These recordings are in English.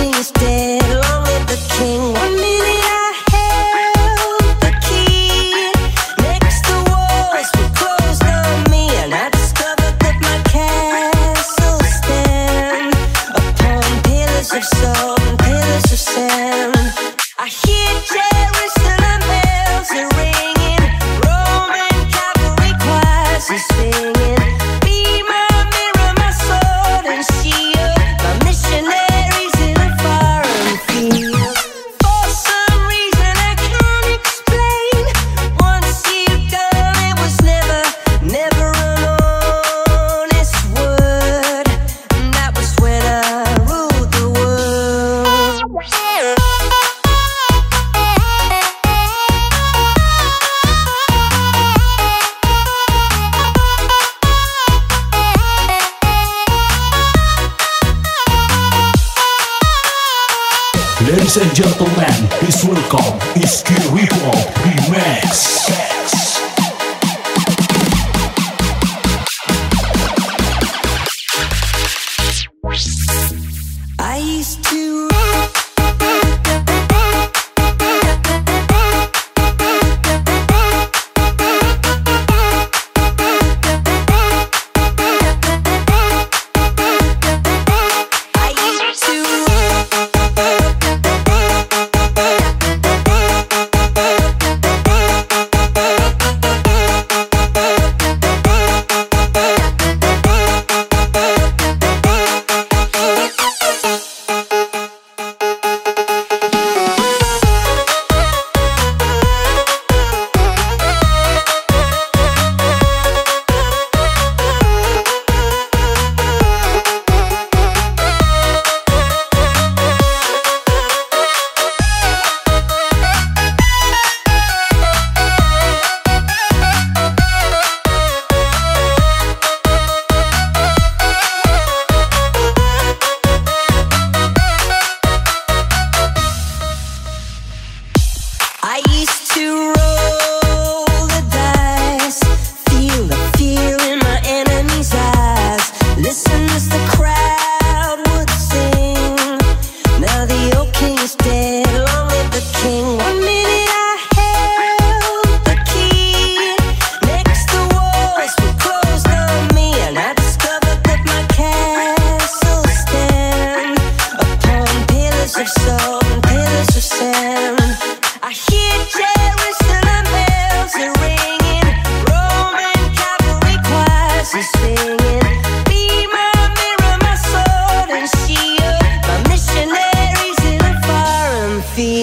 king is dead, long live the king. Ladies and gentlemen, please welcome Iski Hip Hop Remix.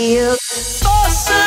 feel. Awesome.